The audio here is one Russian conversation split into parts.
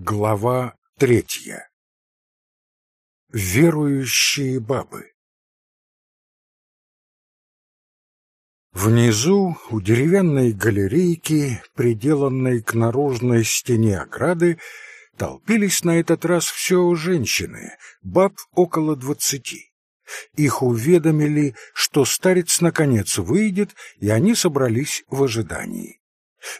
Глава третья. Верующие бабы. Внизу, у деревянной галерейки, приделанной к наружной стене ограды, толпились на этот раз все женщины, баб около двадцати. Их уведомили, что старец наконец выйдет, и они собрались в ожидании.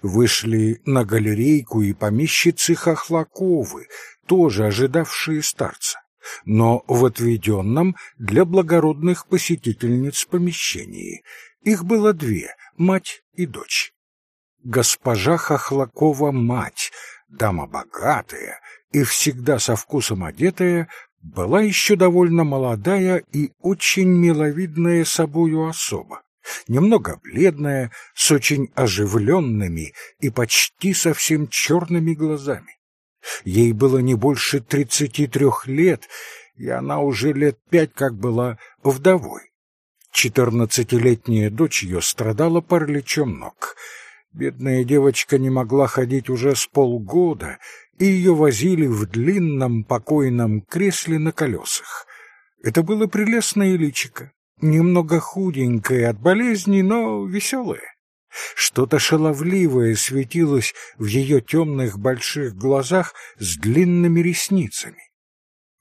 Вышли на галерейку и помещицы Хохлаковы, тоже ожидавшие старца, но в отведенном для благородных посетительниц помещении. Их было две — мать и дочь. Госпожа Хохлакова — мать, дама богатая и всегда со вкусом одетая, была еще довольно молодая и очень миловидная собою особа немного бледная, с очень оживленными и почти совсем черными глазами. Ей было не больше тридцати трех лет, и она уже лет пять как была вдовой. Четырнадцатилетняя дочь ее страдала параличом ног. Бедная девочка не могла ходить уже с полгода, и ее возили в длинном покойном кресле на колесах. Это было прелестное личико, немного худенькая от болезни, но веселая. Что-то шаловливое светилось в ее темных больших глазах с длинными ресницами.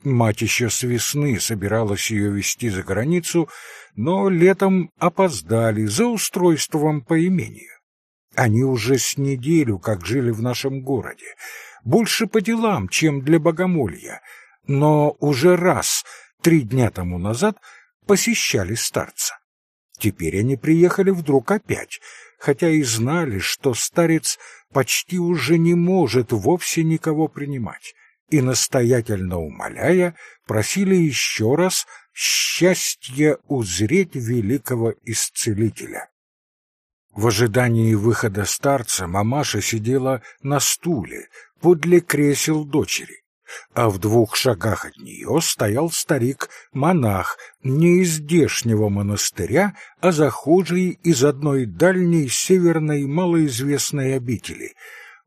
Мать еще с весны собиралась ее везти за границу, но летом опоздали за устройством по имению. Они уже с неделю как жили в нашем городе, больше по делам, чем для богомолья, но уже раз, три дня тому назад, посещали старца. Теперь они приехали вдруг опять, хотя и знали, что старец почти уже не может вовсе никого принимать, и, настоятельно умоляя, просили еще раз счастье узреть великого исцелителя. В ожидании выхода старца мамаша сидела на стуле подле кресел дочери а в двух шагах от нее стоял старик-монах не из здешнего монастыря, а захожий из одной дальней северной малоизвестной обители.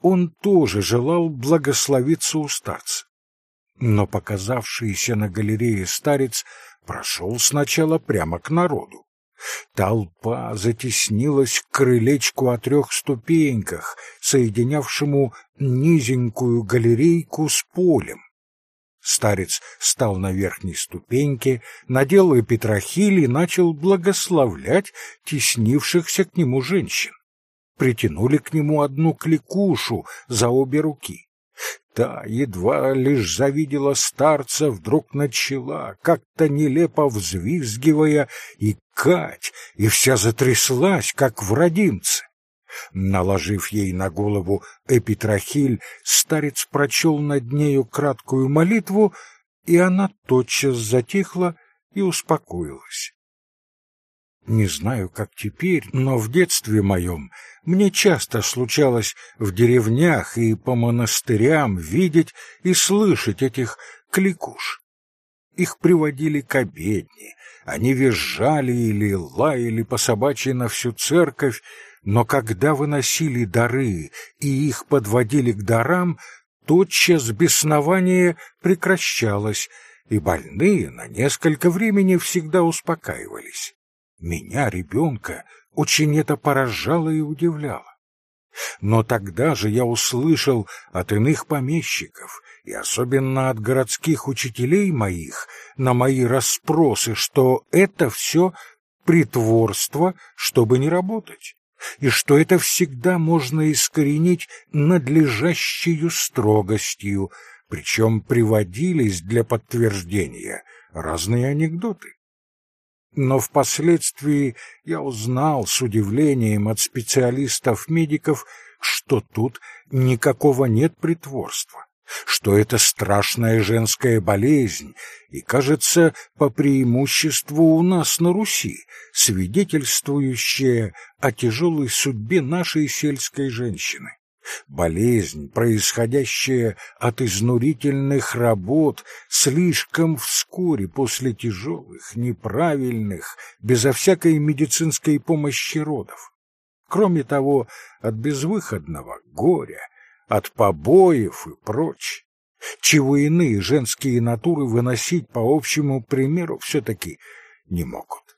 Он тоже желал благословиться у старца. Но показавшийся на галерее старец прошел сначала прямо к народу. Толпа затеснилась к крылечку о трех ступеньках, соединявшему низенькую галерейку с полем. Старец стал на верхней ступеньке, надел и петрохиль и начал благословлять теснившихся к нему женщин. Притянули к нему одну кликушу за обе руки. Та, едва лишь завидела старца, вдруг начала, как-то нелепо взвизгивая, и кать, и вся затряслась, как в родимце. Наложив ей на голову эпитрахиль, старец прочел над нею краткую молитву, и она тотчас затихла и успокоилась. Не знаю, как теперь, но в детстве моем мне часто случалось в деревнях и по монастырям видеть и слышать этих кликуш. Их приводили к обедне, они визжали или лаяли по собачьи на всю церковь, но когда выносили дары и их подводили к дарам, тотчас беснование прекращалось, и больные на несколько времени всегда успокаивались. Меня, ребенка, очень это поражало и удивляло. Но тогда же я услышал от иных помещиков, и особенно от городских учителей моих, на мои расспросы, что это все притворство, чтобы не работать, и что это всегда можно искоренить надлежащей строгостью, причем приводились для подтверждения разные анекдоты. Но впоследствии я узнал с удивлением от специалистов-медиков, что тут никакого нет притворства, что это страшная женская болезнь, и, кажется, по преимуществу у нас на Руси, свидетельствующая о тяжелой судьбе нашей сельской женщины болезнь, происходящая от изнурительных работ слишком вскоре после тяжелых, неправильных, безо всякой медицинской помощи родов. Кроме того, от безвыходного горя, от побоев и прочь, чего иные женские натуры выносить по общему примеру все-таки не могут.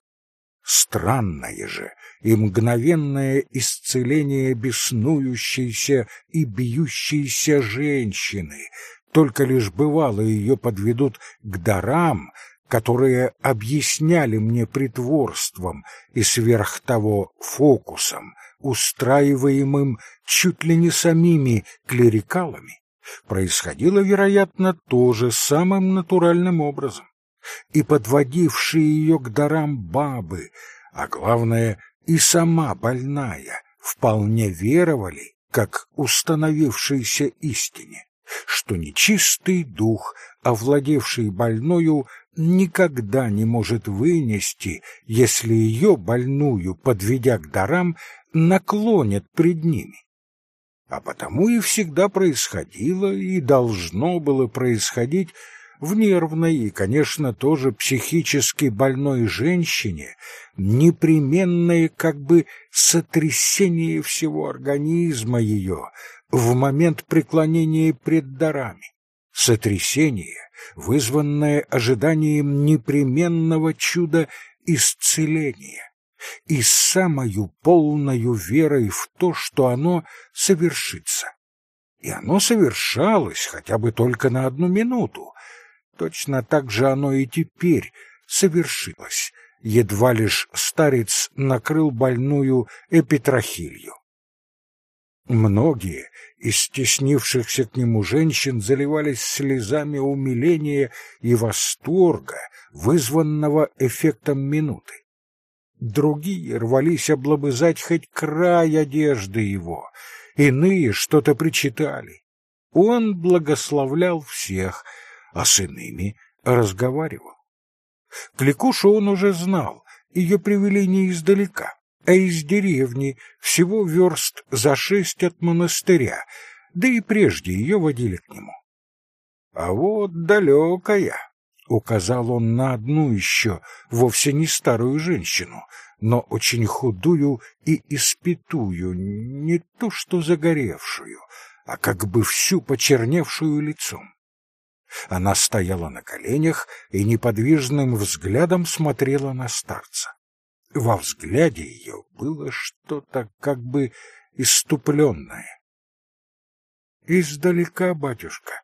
Странное же и мгновенное исцеление беснующейся и бьющейся женщины, только лишь бывало ее подведут к дарам, которые объясняли мне притворством и сверх того фокусом, устраиваемым чуть ли не самими клерикалами, происходило, вероятно, тоже самым натуральным образом и подводившие ее к дарам бабы, а главное, и сама больная, вполне веровали, как установившейся истине, что нечистый дух, овладевший больною, никогда не может вынести, если ее больную, подведя к дарам, наклонят пред ними. А потому и всегда происходило и должно было происходить в нервной и, конечно, тоже психически больной женщине непременное как бы сотрясение всего организма ее в момент преклонения пред дарами, сотрясение, вызванное ожиданием непременного чуда исцеления. И самою полною верой в то, что оно совершится. И оно совершалось хотя бы только на одну минуту, Точно так же оно и теперь совершилось, едва лишь старец накрыл больную эпитрахилью. Многие из стеснившихся к нему женщин заливались слезами умиления и восторга, вызванного эффектом минуты. Другие рвались облобызать хоть край одежды его, иные что-то причитали. Он благословлял всех — а с иными разговаривал. Кликушу он уже знал, ее привели не издалека, а из деревни, всего верст за шесть от монастыря, да и прежде ее водили к нему. А вот далекая, — указал он на одну еще, вовсе не старую женщину, но очень худую и испитую, не то что загоревшую, а как бы всю почерневшую лицом. Она стояла на коленях и неподвижным взглядом смотрела на старца. Во взгляде ее было что-то как бы иступленное. «Издалека, батюшка,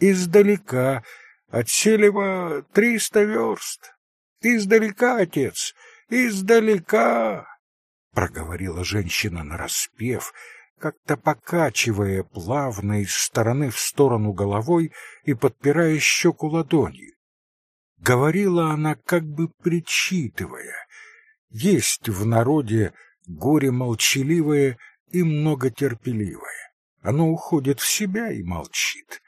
издалека, от Селева триста верст. Издалека, отец, издалека!» — проговорила женщина нараспев, как-то покачивая плавно из стороны в сторону головой и подпирая щеку ладонью. Говорила она, как бы причитывая. Есть в народе горе молчаливое и многотерпеливое. Оно уходит в себя и молчит.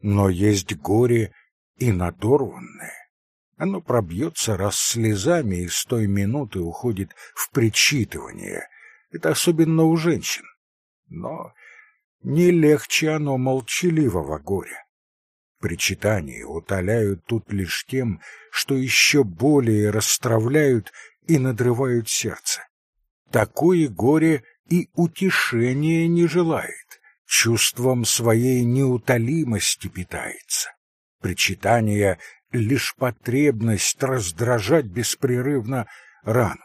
Но есть горе и надорванное. Оно пробьется раз слезами и с той минуты уходит в причитывание. Это особенно у женщин но не легче оно молчаливого горя. Причитания утоляют тут лишь тем, что еще более расстравляют и надрывают сердце. Такое горе и утешения не желает, чувством своей неутолимости питается. Причитание — лишь потребность раздражать беспрерывно рану.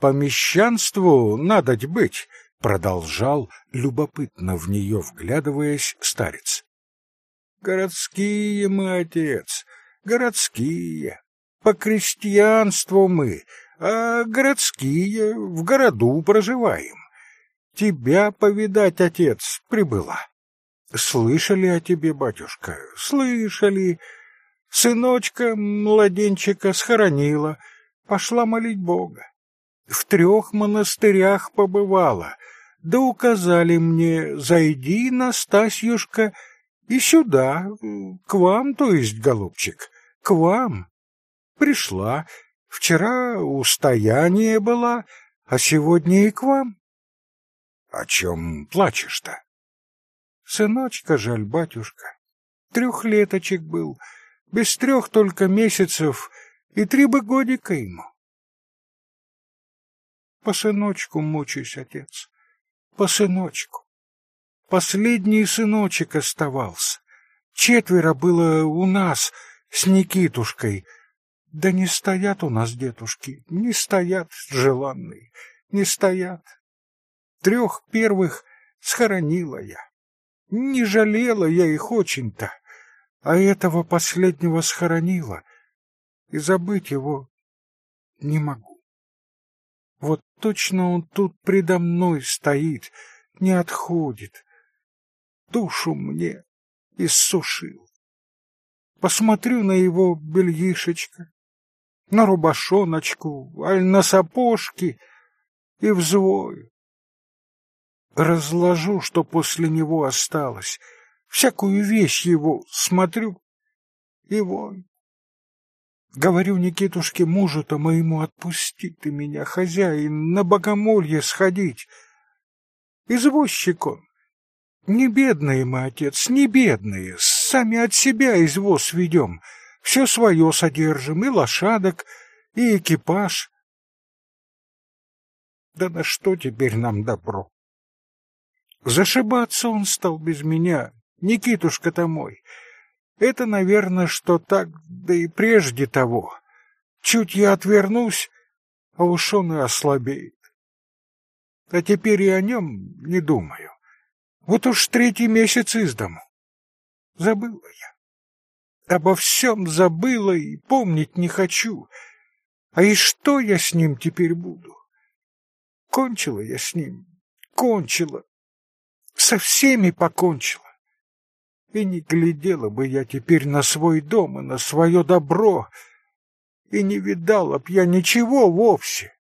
По мещанству надоть быть, продолжал, любопытно в нее вглядываясь, старец. Городские мы, отец, городские. По крестьянству мы, а городские в городу проживаем. Тебя повидать, отец, прибыла. Слышали о тебе, батюшка, слышали. Сыночка младенчика схоронила, пошла молить Бога. В трех монастырях побывала, да указали мне, зайди, Настасьюшка, и сюда, к вам, то есть, голубчик, к вам. Пришла, вчера устояние была, а сегодня и к вам. О чем плачешь-то? Сыночка жаль, батюшка. Трехлеточек был, без трех только месяцев, и три бы годика ему. По сыночку мучаюсь, отец по сыночку. Последний сыночек оставался. Четверо было у нас с Никитушкой. Да не стоят у нас дедушки, не стоят, желанные, не стоят. Трех первых схоронила я. Не жалела я их очень-то, а этого последнего схоронила, и забыть его не могу. Вот точно он тут предо мной стоит, не отходит. Душу мне иссушил. Посмотрю на его бельишечко, на рубашоночку, аль на сапожки и взвою. Разложу, что после него осталось, всякую вещь его смотрю и вон. Говорю Никитушке мужу-то моему, отпусти ты меня, хозяин, на богомолье сходить. Извозчик он. Не бедные мы, отец, не бедные, сами от себя извоз ведем. Все свое содержим, и лошадок, и экипаж. Да на что теперь нам добро? Зашибаться он стал без меня, Никитушка-то мой. Это, наверное, что так, да и прежде того. Чуть я отвернусь, а уж он и ослабеет. А теперь и о нем не думаю. Вот уж третий месяц из дому. Забыла я. Обо всем забыла и помнить не хочу. А и что я с ним теперь буду? Кончила я с ним, кончила. Со всеми покончила. И не глядела бы я теперь на свой дом и на свое добро, и не видала б я ничего вовсе.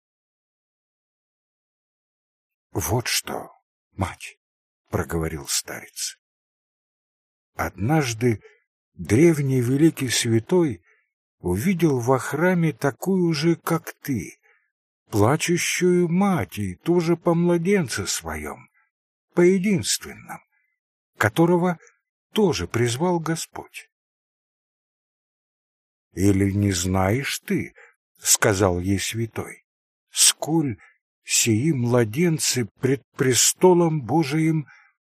Вот что, мать, проговорил старец. Однажды древний великий святой увидел во храме такую же, как ты, плачущую мать и тоже по младенце своем, по единственном, которого тоже призвал Господь. «Или не знаешь ты, — сказал ей святой, — сколь сии младенцы пред престолом Божиим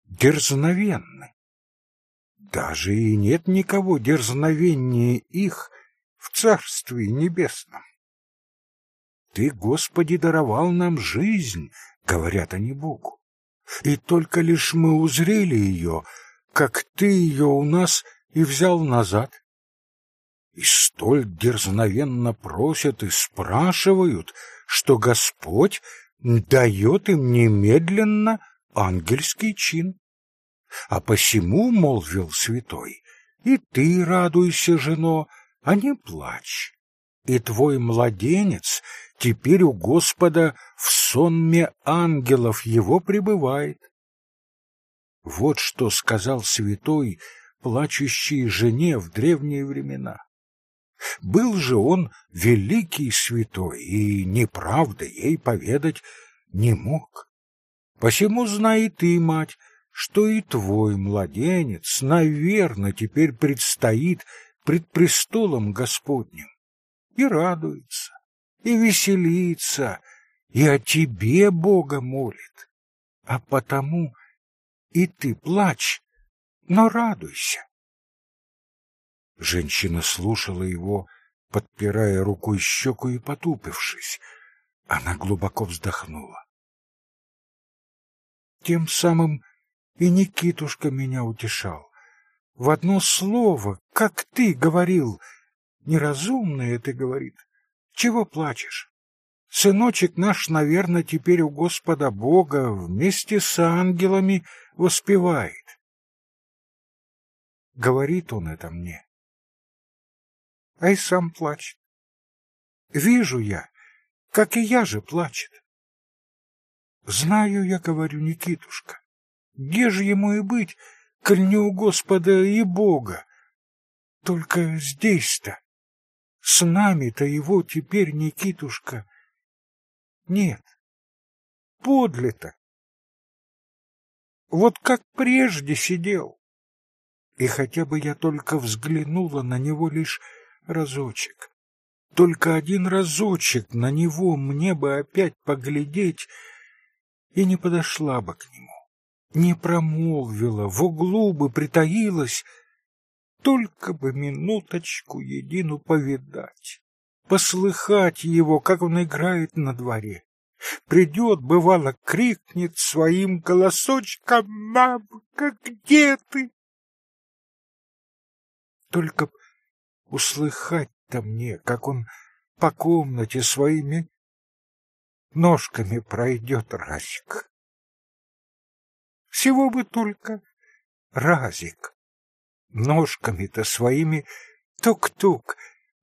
дерзновенны? Даже и нет никого дерзновеннее их в Царстве Небесном. Ты, Господи, даровал нам жизнь, — говорят они Богу, и только лишь мы узрели ее — как ты ее у нас и взял назад. И столь дерзновенно просят и спрашивают, что Господь дает им немедленно ангельский чин. А посему, — молвил святой, — и ты радуйся, жено, а не плачь. И твой младенец теперь у Господа в сонме ангелов его пребывает. Вот что сказал святой, плачущей жене в древние времена. Был же он великий святой, и неправда ей поведать не мог. Посему знай ты, мать, что и твой младенец, наверно, теперь предстоит пред престолом Господним, и радуется, и веселится, и о тебе Бога молит. А потому и ты плачь, но радуйся. Женщина слушала его, подпирая рукой щеку и потупившись. Она глубоко вздохнула. Тем самым и Никитушка меня утешал. В одно слово, как ты говорил, неразумное ты, говорит. Чего плачешь? Сыночек наш, наверное, теперь у Господа Бога вместе с ангелами воспевает. Говорит он это мне. А и сам плачет. Вижу я, как и я же плачет. Знаю я, говорю, Никитушка, где же ему и быть, коль не у Господа и Бога? Только здесь-то, с нами-то его теперь, Никитушка, нет. Подле-то вот как прежде сидел. И хотя бы я только взглянула на него лишь разочек, только один разочек на него мне бы опять поглядеть и не подошла бы к нему. не промолвила, в углу бы притаилась, только бы минуточку едину повидать, послыхать его, как он играет на дворе. Придет, бывало, крикнет своим голосочком «Мамка, где ты?» Только услыхать-то мне, как он по комнате своими ножками пройдет разик. Всего бы только разик. Ножками-то своими тук-тук,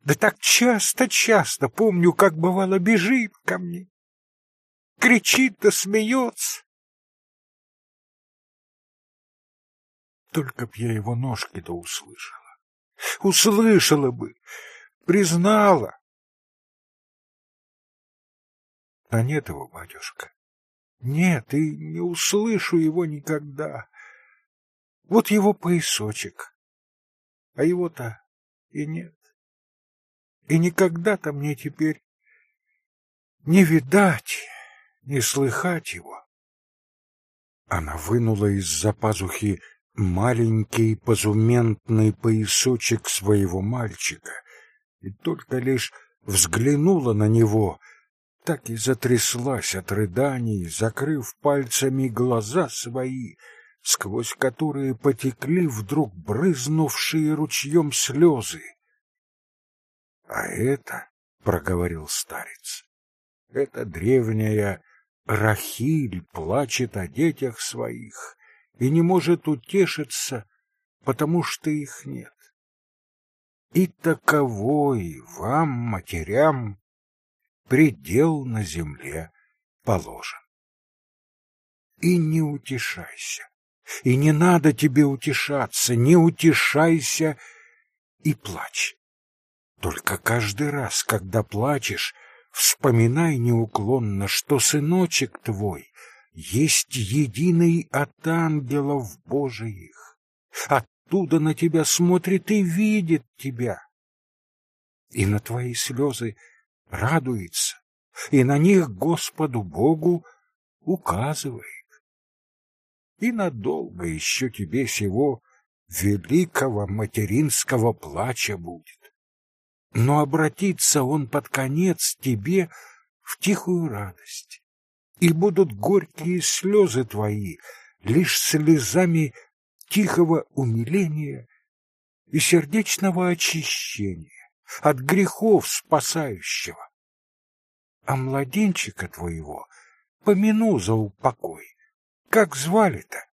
да так часто-часто помню, как бывало бежит ко мне. Кричит да смеется. Только б я его ножки-то услышала. Услышала бы, признала. А нет его, батюшка. Нет, и не услышу его никогда. Вот его поясочек, а его-то и нет. И никогда-то мне теперь не видать, не слыхать его. Она вынула из-за пазухи маленький позументный поясочек своего мальчика и только лишь взглянула на него — так и затряслась от рыданий, закрыв пальцами глаза свои, сквозь которые потекли вдруг брызнувшие ручьем слезы. — А это, — проговорил старец, — это древняя Рахиль плачет о детях своих и не может утешиться, потому что их нет. И таковой вам, матерям, предел на земле положен. И не утешайся, и не надо тебе утешаться, не утешайся и плачь. Только каждый раз, когда плачешь, вспоминай неуклонно, что сыночек твой есть единый от ангелов Божиих. Оттуда на тебя смотрит и видит тебя. И на твои слезы радуется, и на них Господу Богу указывает. И надолго еще тебе сего великого материнского плача будет. Но обратится он под конец тебе в тихую радость, и будут горькие слезы твои лишь слезами тихого умиления и сердечного очищения от грехов спасающего. А младенчика твоего помяну за упокой. Как звали-то?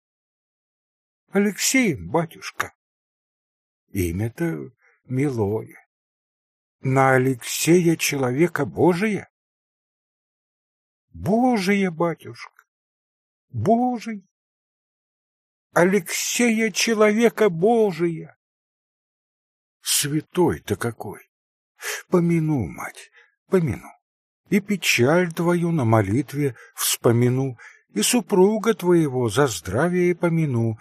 Алексеем, батюшка. Имя-то милое. На Алексея человека Божия? Божия, батюшка, Божий. Алексея человека Божия. Святой-то какой! Помяну, мать, помяну. И печаль твою на молитве вспомину, и супруга твоего за здравие помяну.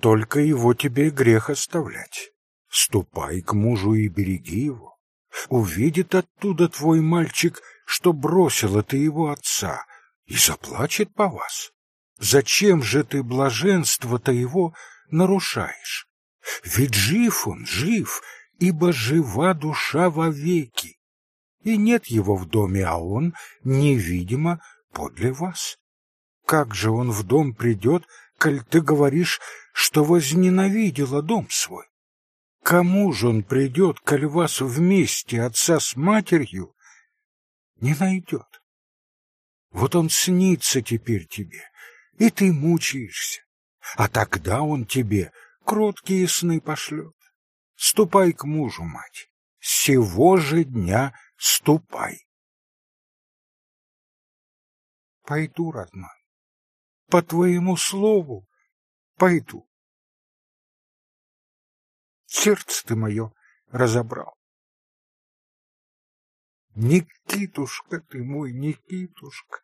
Только его тебе грех оставлять. Ступай к мужу и береги его. Увидит оттуда твой мальчик, что бросила ты его отца, и заплачет по вас. Зачем же ты блаженство-то его нарушаешь? Ведь жив он, жив, ибо жива душа вовеки. И нет его в доме, а он невидимо подле вас. Как же он в дом придет, коль ты говоришь, что возненавидела дом свой? Кому же он придет, коль вас вместе, отца с матерью, не найдет? Вот он снится теперь тебе, и ты мучаешься, а тогда он тебе кроткие сны пошлет. Ступай к мужу, мать, сего же дня ступай. Пойду, родной, по твоему слову пойду. Сердце ты мое разобрал. Никитушка ты мой, Никитушка.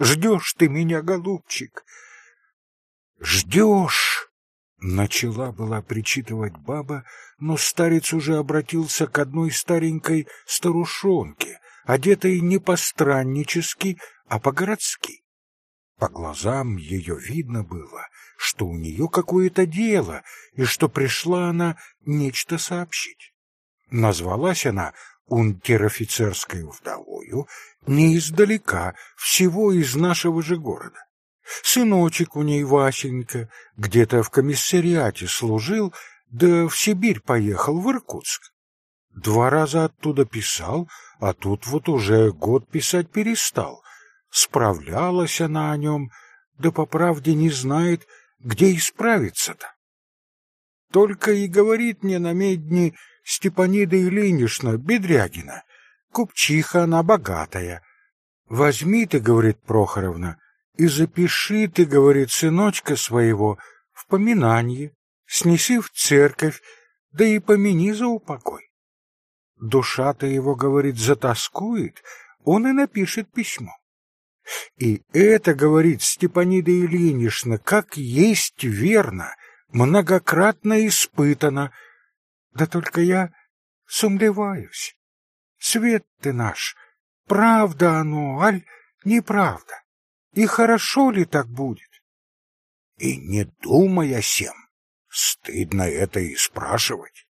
Ждешь ты меня, голубчик, Ждешь! Начала была причитывать баба, но старец уже обратился к одной старенькой старушонке, одетой не по-страннически, а по-городски. По глазам ее видно было, что у нее какое-то дело, и что пришла она нечто сообщить. Назвалась она унтер-офицерской вдовою не издалека, всего из нашего же города. Сыночек у ней Васенька где-то в комиссариате служил, да в Сибирь поехал, в Иркутск. Два раза оттуда писал, а тут вот уже год писать перестал. Справлялась она о нем, да по правде не знает, где исправиться-то. Только и говорит мне на медне Степанида Ильинична Бедрягина, купчиха она богатая. Возьми ты, говорит Прохоровна, и запиши ты, говорит, сыночка своего в поминанье, снеси в церковь, да и помяни за упокой. Душа-то его, говорит, затаскует, он и напишет письмо. И это, говорит Степанида Ильинична, как есть верно, многократно испытано. Да только я сомневаюсь. Свет ты наш, правда оно, аль неправда? И хорошо ли так будет? И не думай о сем. Стыдно это и спрашивать.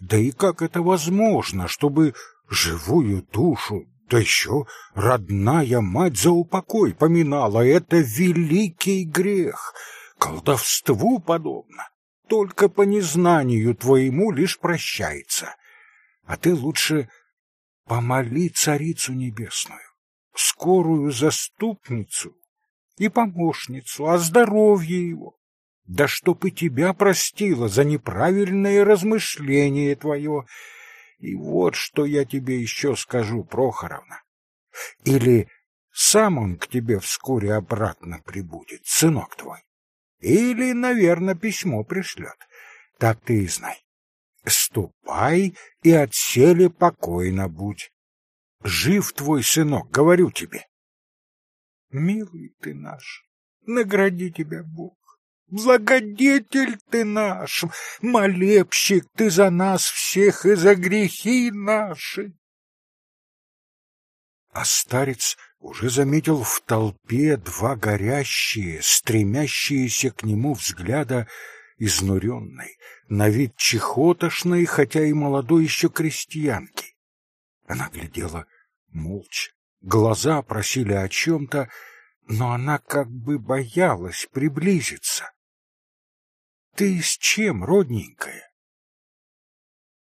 Да и как это возможно, чтобы живую душу да еще родная мать за упокой поминала. Это великий грех, колдовству подобно. Только по незнанию твоему лишь прощается. А ты лучше помоли царицу небесную, скорую заступницу и помощницу о здоровье его. Да чтоб и тебя простила за неправильное размышление твое, и вот что я тебе еще скажу, Прохоровна. Или сам он к тебе вскоре обратно прибудет, сынок твой. Или, наверное, письмо пришлет. Так ты и знай. Ступай и отсели покойно будь. Жив твой сынок, говорю тебе. Милый ты наш, награди тебя Бог. Благодетель ты наш, молебщик ты за нас всех и за грехи наши. А старец уже заметил в толпе два горящие, стремящиеся к нему взгляда изнуренной, на вид чехотошной, хотя и молодой еще крестьянки. Она глядела молча, глаза просили о чем-то, но она как бы боялась приблизиться. Ты с чем, родненькая?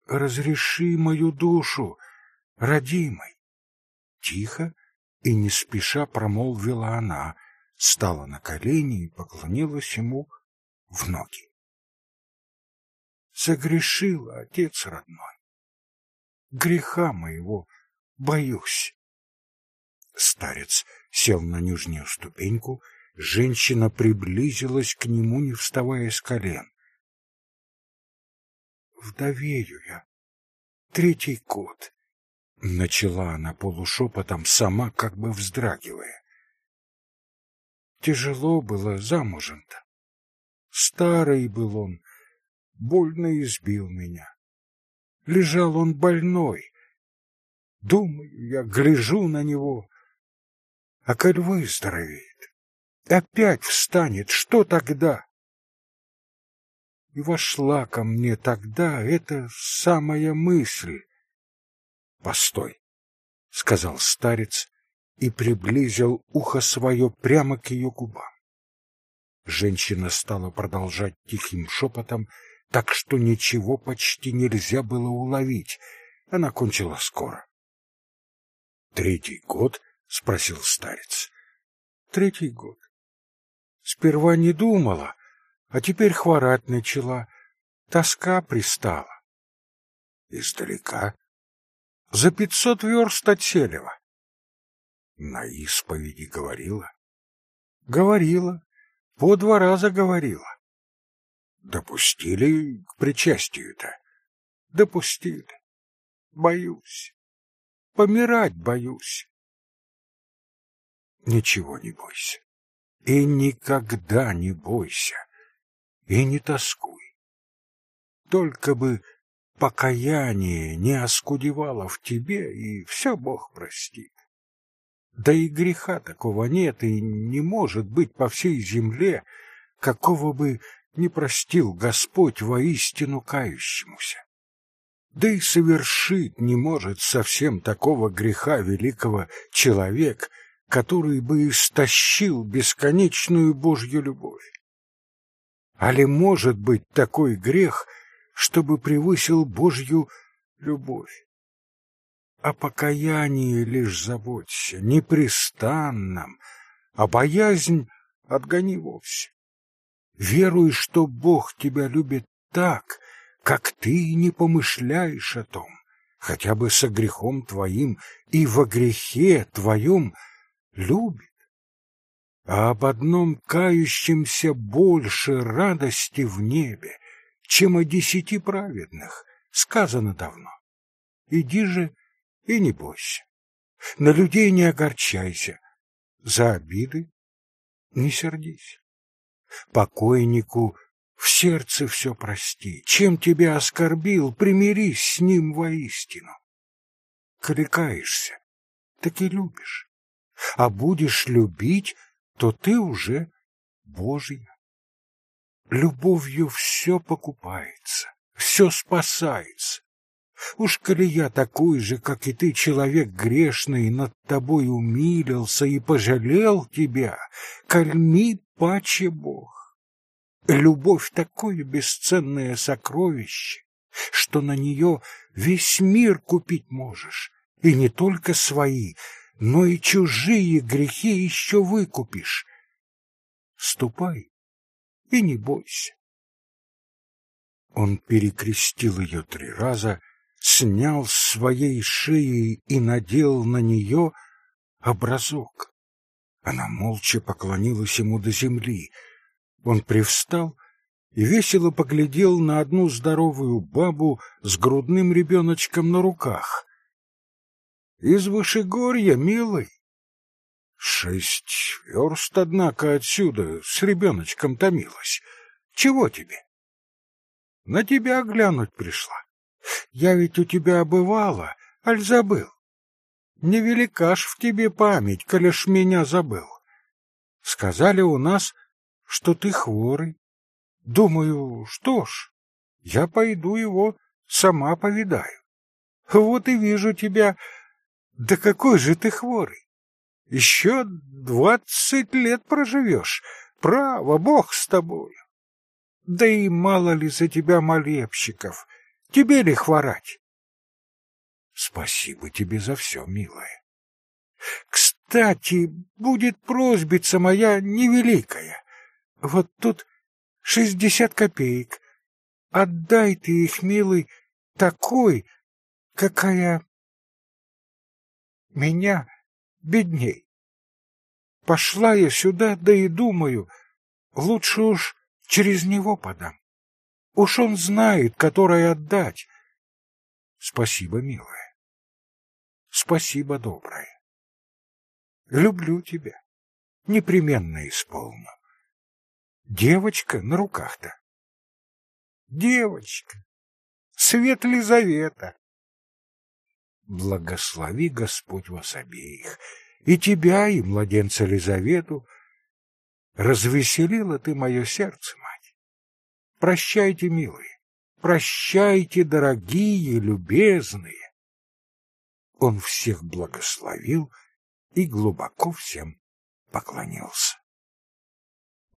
Разреши мою душу, родимой. Тихо и не спеша промолвила она, стала на колени и поклонилась ему в ноги. Согрешила, отец родной. Греха моего боюсь. Старец сел на нижнюю ступеньку Женщина приблизилась к нему, не вставая с колен. «Вдовею я. Третий год», — начала она полушепотом, сама как бы вздрагивая. Тяжело было замужем-то. Старый был он, больно избил меня. Лежал он больной. Думаю, я гляжу на него, а коль выздоровеет, опять встанет, что тогда? И вошла ко мне тогда эта самая мысль. «Постой», — сказал старец и приблизил ухо свое прямо к ее губам. Женщина стала продолжать тихим шепотом, так что ничего почти нельзя было уловить. Она кончила скоро. «Третий год?» — спросил старец. «Третий год. Сперва не думала, а теперь хворать начала. Тоска пристала. Издалека. За пятьсот верст от Селева. На исповеди говорила? Говорила. По два раза говорила. Допустили к причастию-то? Допустили. Боюсь. Помирать боюсь. Ничего не бойся. И никогда не бойся, и не тоскуй. Только бы покаяние не оскудевало в тебе, и все Бог простит. Да и греха такого нет и не может быть по всей земле, какого бы не простил Господь воистину кающемуся. Да и совершить не может совсем такого греха великого человек, который бы истощил бесконечную Божью любовь. А ли может быть такой грех, чтобы превысил Божью любовь? О покаянии лишь заботься, непрестанном, а боязнь отгони вовсе. Веруй, что Бог тебя любит так, как ты не помышляешь о том, хотя бы со грехом твоим и во грехе твоем любит. А об одном кающемся больше радости в небе, чем о десяти праведных, сказано давно. Иди же и не бойся. На людей не огорчайся, за обиды не сердись. Покойнику в сердце все прости. Чем тебя оскорбил, примирись с ним воистину. Кликаешься, так и любишь. А будешь любить, то ты уже Божья. Любовью все покупается, все спасается. Уж коли я такой же, как и ты, человек грешный, над тобой умилился и пожалел тебя, кольми паче Бог. Любовь — такое бесценное сокровище, что на нее весь мир купить можешь, и не только свои, но и чужие грехи еще выкупишь. Ступай и не бойся. Он перекрестил ее три раза, снял с своей шеи и надел на нее образок. Она молча поклонилась ему до земли — он привстал и весело поглядел на одну здоровую бабу с грудным ребеночком на руках. — Из Вышегорья, милый. — Шесть верст, однако, отсюда с ребеночком томилась. Чего тебе? — На тебя глянуть пришла. Я ведь у тебя бывала, аль забыл. Невелика ж в тебе память, коли ж меня забыл. Сказали у нас, что ты хворый. Думаю, что ж, я пойду его сама повидаю. Вот и вижу тебя. Да какой же ты хворый! Еще двадцать лет проживешь. Право, Бог с тобою. Да и мало ли за тебя молебщиков. Тебе ли хворать? Спасибо тебе за все, милая. Кстати, будет просьбица моя невеликая. Вот тут шестьдесят копеек. Отдай ты их, милый, такой, какая меня бедней. Пошла я сюда, да и думаю, лучше уж через него подам. Уж он знает, которое отдать. Спасибо, милая. Спасибо, добрая. Люблю тебя. Непременно исполню. Девочка на руках-то. Девочка. Свет Лизавета. Благослови Господь вас обеих, и тебя, и младенца Лизавету. Развеселила ты мое сердце, мать. Прощайте, милые, прощайте, дорогие, любезные. Он всех благословил и глубоко всем поклонился.